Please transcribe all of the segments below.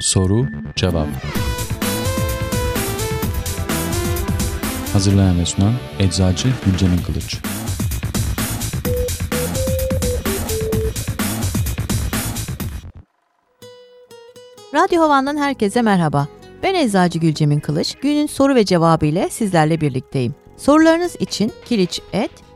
Soru Cevap Hazırlayan ve sunan Eczacı Gülcemin Kılıç Radyo Havan'dan herkese merhaba. Ben Eczacı Gülcemin Kılıç. Günün soru ve cevabı ile sizlerle birlikteyim. Sorularınız için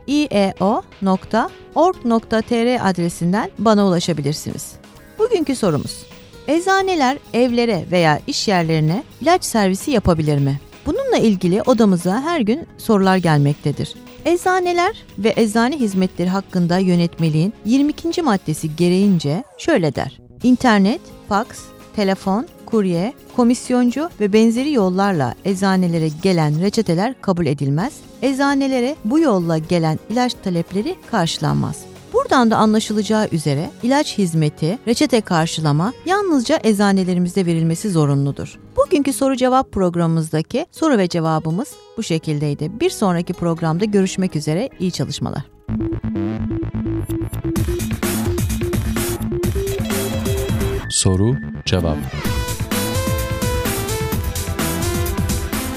kiliç.ieo.org.tr adresinden bana ulaşabilirsiniz. Bugünkü sorumuz. Eczaneler evlere veya iş yerlerine ilaç servisi yapabilir mi? Bununla ilgili odamıza her gün sorular gelmektedir. Eczaneler ve eczane hizmetleri hakkında yönetmeliğin 22. maddesi gereğince şöyle der. İnternet, faks, telefon, kurye, komisyoncu ve benzeri yollarla eczanelere gelen reçeteler kabul edilmez. Eczanelere bu yolla gelen ilaç talepleri karşılanmaz. Buradan da anlaşılacağı üzere ilaç hizmeti, reçete karşılama yalnızca eczanelerimizde verilmesi zorunludur. Bugünkü soru cevap programımızdaki soru ve cevabımız bu şekildeydi. Bir sonraki programda görüşmek üzere. İyi çalışmalar. Soru Cevap